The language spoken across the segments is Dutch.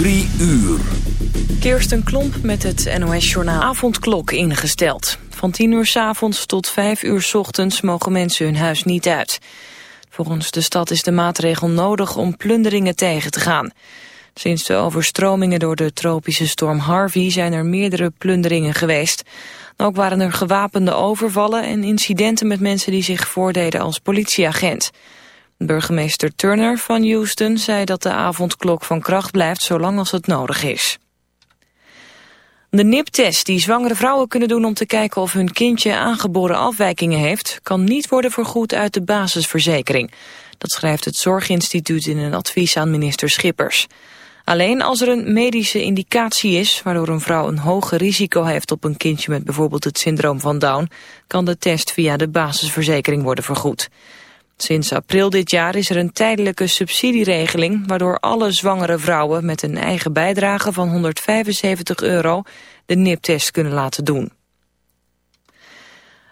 Drie uur. Kirsten Klomp met het NOS-journaal avondklok ingesteld. Van 10 uur s avonds tot 5 uur s ochtends mogen mensen hun huis niet uit. Volgens de stad is de maatregel nodig om plunderingen tegen te gaan. Sinds de overstromingen door de tropische storm Harvey zijn er meerdere plunderingen geweest. Ook waren er gewapende overvallen en incidenten met mensen die zich voordeden als politieagent. Burgemeester Turner van Houston zei dat de avondklok van kracht blijft zolang als het nodig is. De NIP-test die zwangere vrouwen kunnen doen om te kijken of hun kindje aangeboren afwijkingen heeft, kan niet worden vergoed uit de basisverzekering. Dat schrijft het Zorginstituut in een advies aan minister Schippers. Alleen als er een medische indicatie is, waardoor een vrouw een hoger risico heeft op een kindje met bijvoorbeeld het syndroom van Down, kan de test via de basisverzekering worden vergoed. Sinds april dit jaar is er een tijdelijke subsidieregeling... waardoor alle zwangere vrouwen met een eigen bijdrage van 175 euro... de NIP-test kunnen laten doen.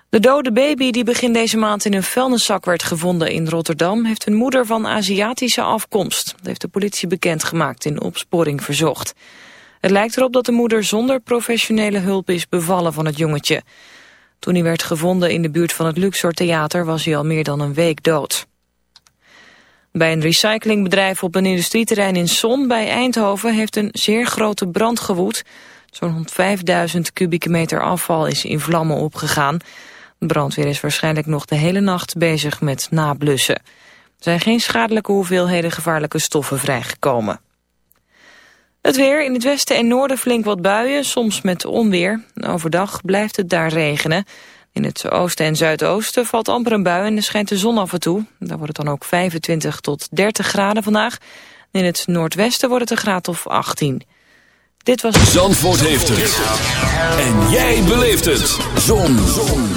De dode baby die begin deze maand in een vuilniszak werd gevonden in Rotterdam... heeft een moeder van Aziatische afkomst. Dat heeft de politie bekendgemaakt in opsporing verzocht. Het lijkt erop dat de moeder zonder professionele hulp is bevallen van het jongetje... Toen hij werd gevonden in de buurt van het Luxor Theater was hij al meer dan een week dood. Bij een recyclingbedrijf op een industrieterrein in Son bij Eindhoven heeft een zeer grote brand gewoed. Zo'n 5000 kubieke meter afval is in vlammen opgegaan. Brandweer is waarschijnlijk nog de hele nacht bezig met nablussen. Er zijn geen schadelijke hoeveelheden gevaarlijke stoffen vrijgekomen. Het weer, in het westen en noorden flink wat buien, soms met onweer. Overdag blijft het daar regenen. In het oosten en zuidoosten valt amper een bui en er schijnt de zon af en toe. Daar wordt het dan ook 25 tot 30 graden vandaag. In het noordwesten wordt het een graad of 18. Dit was... Zandvoort heeft het. En jij beleeft het. Zon. zon.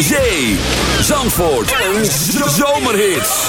Zee. Zandvoort. Een zomerhit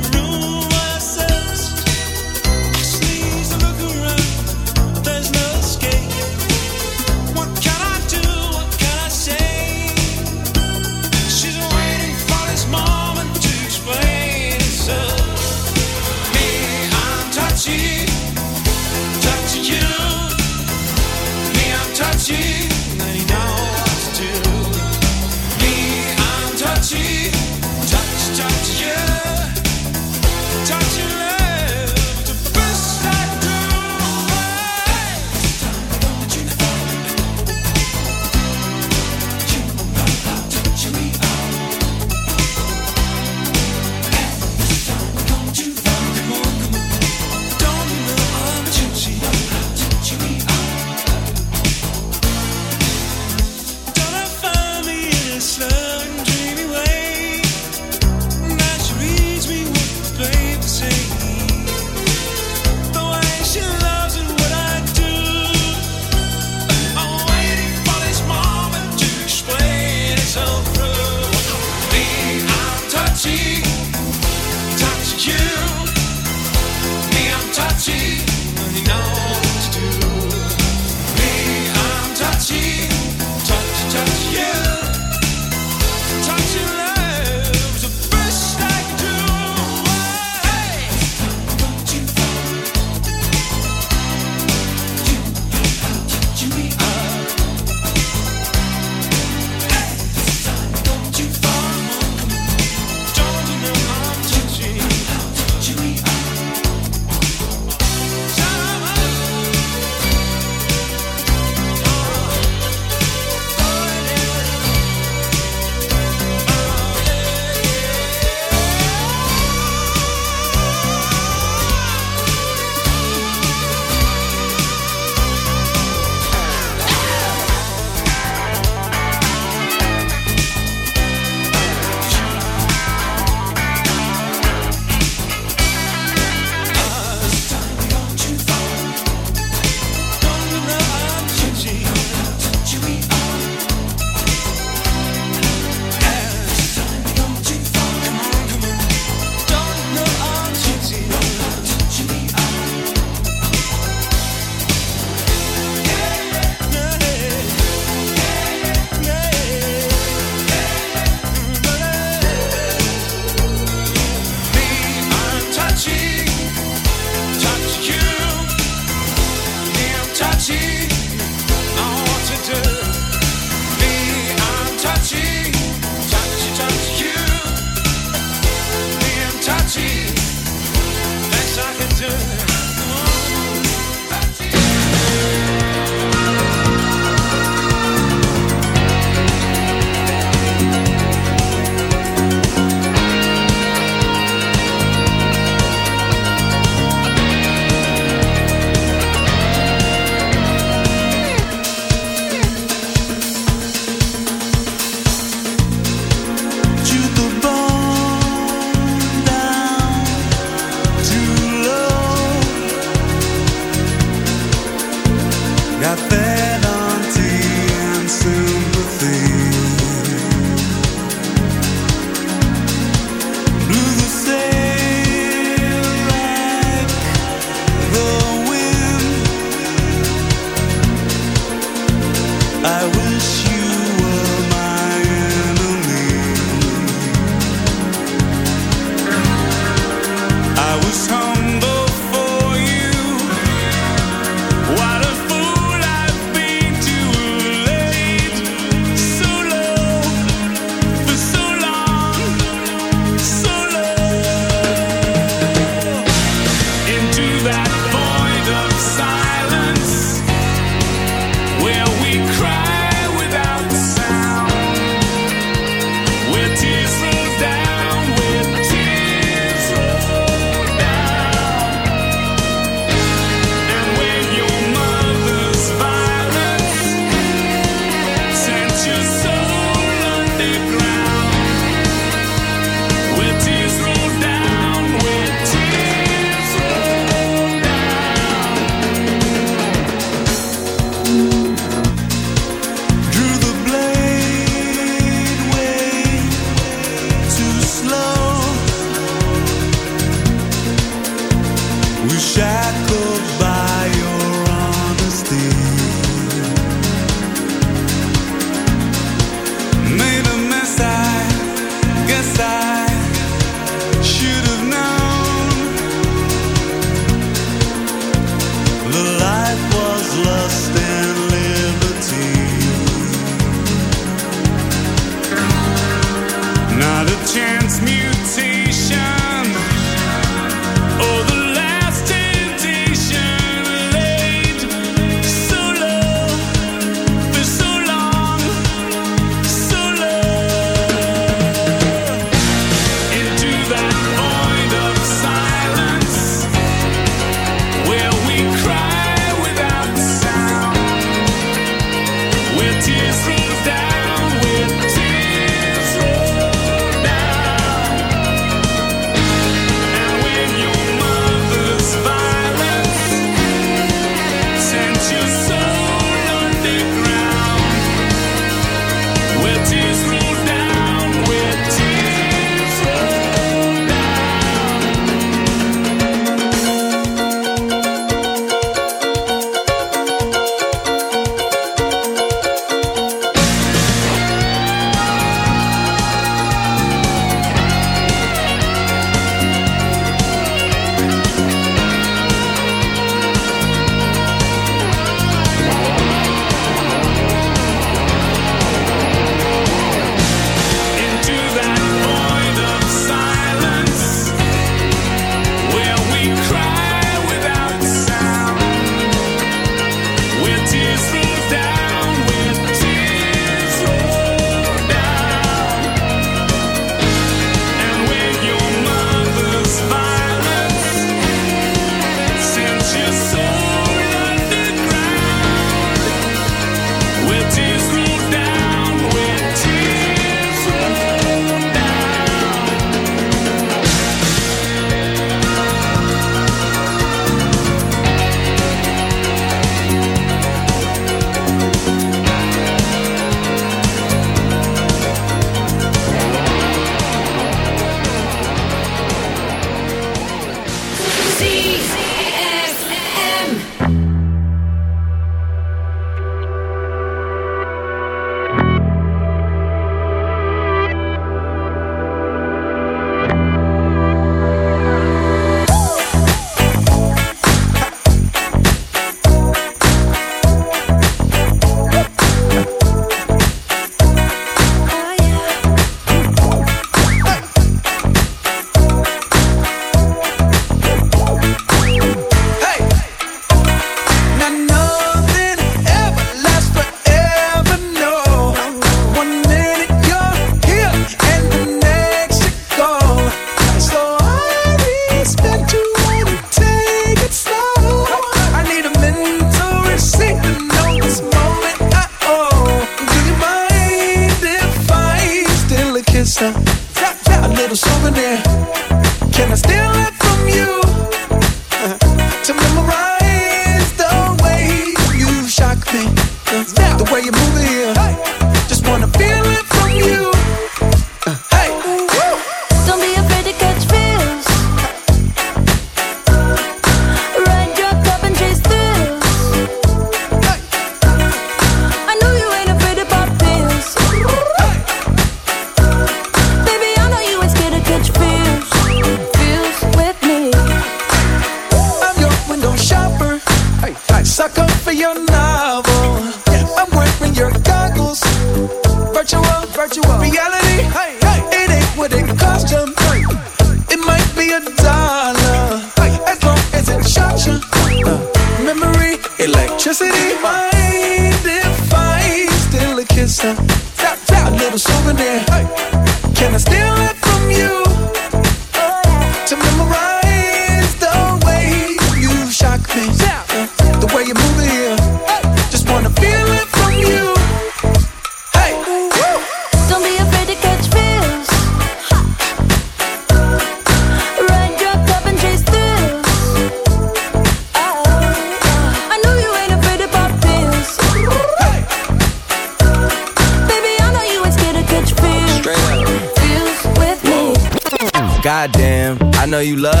You love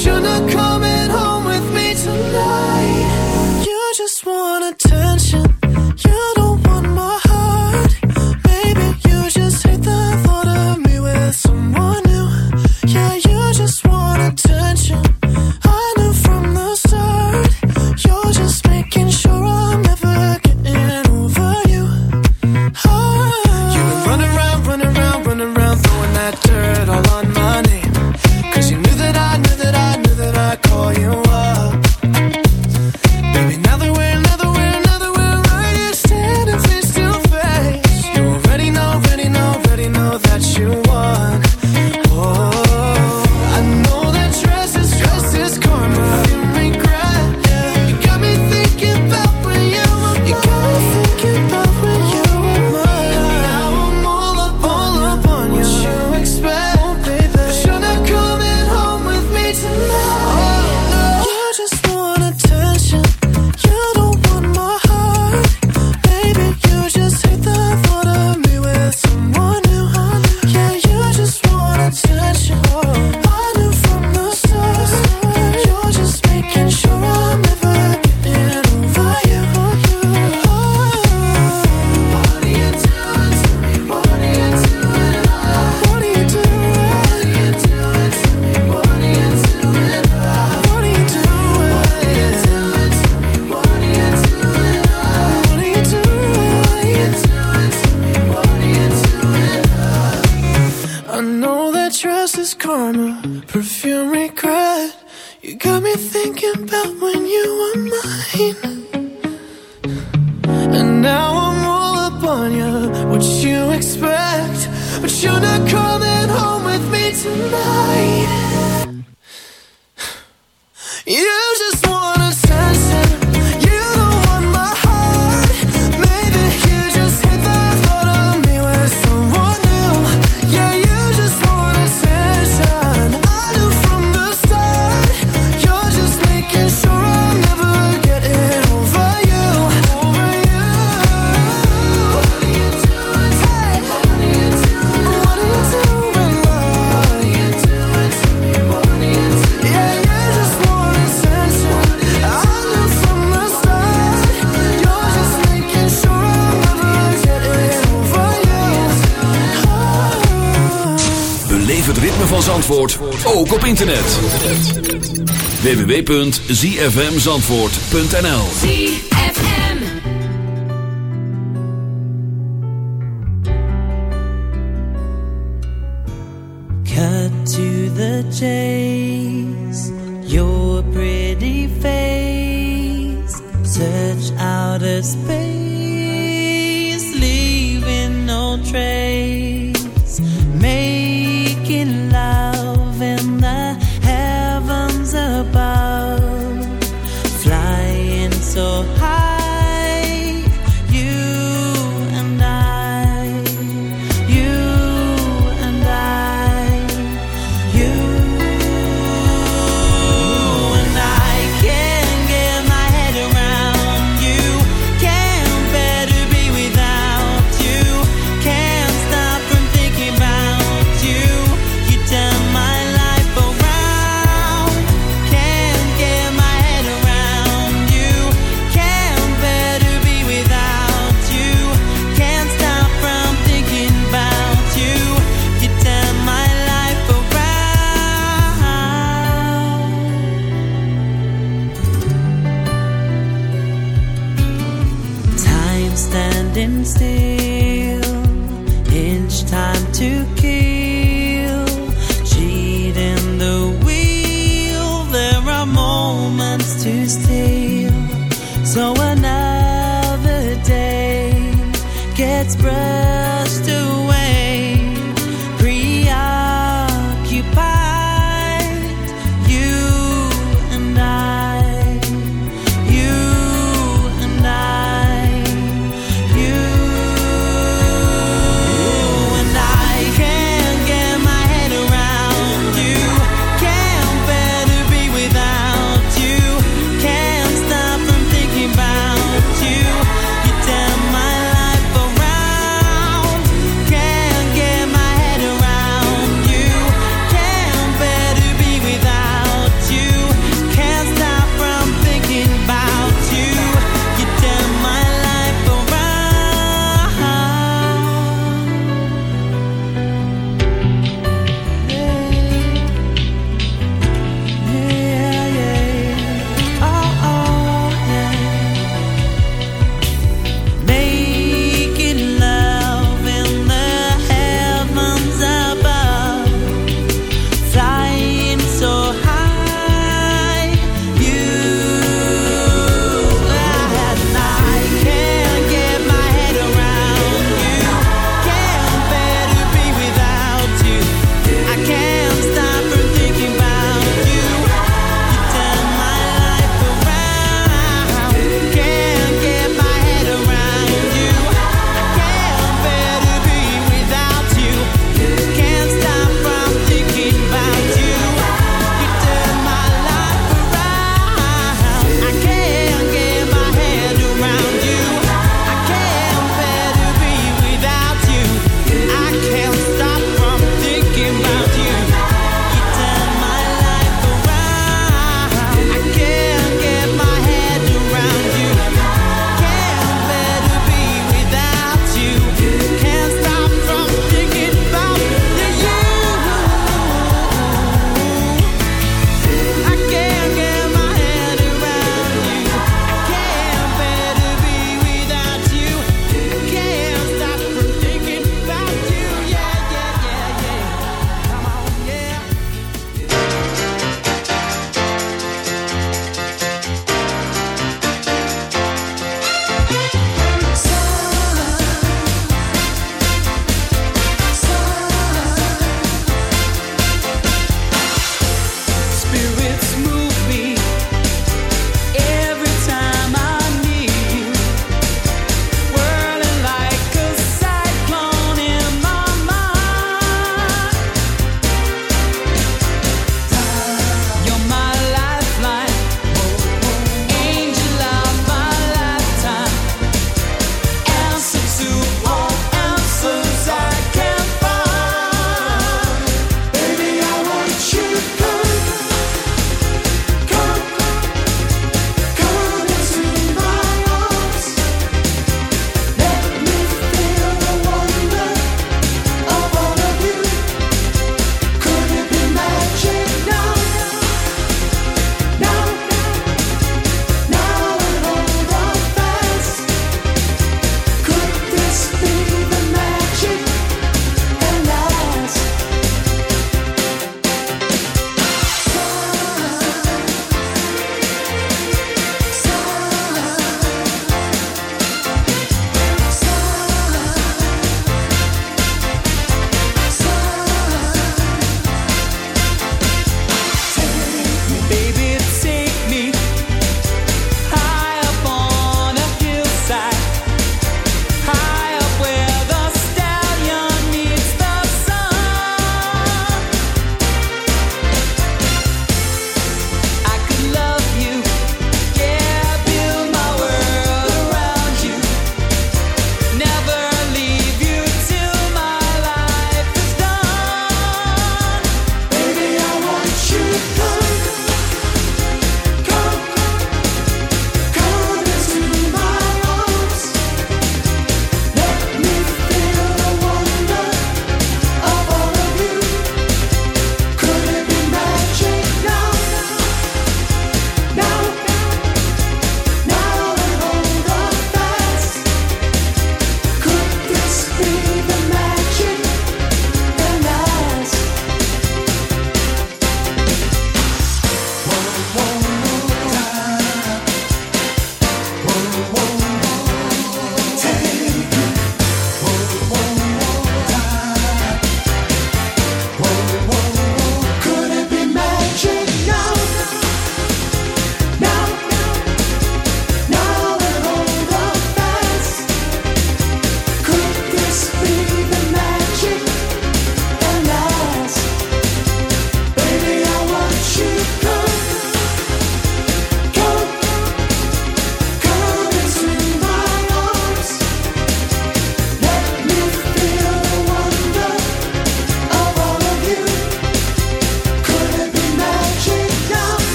shouldn't have come home with me tonight. You just wanna. internet. www.zfmzandvoort.nl ZFM Cut to the chase Your pretty face. Search out of space Leaving no trace.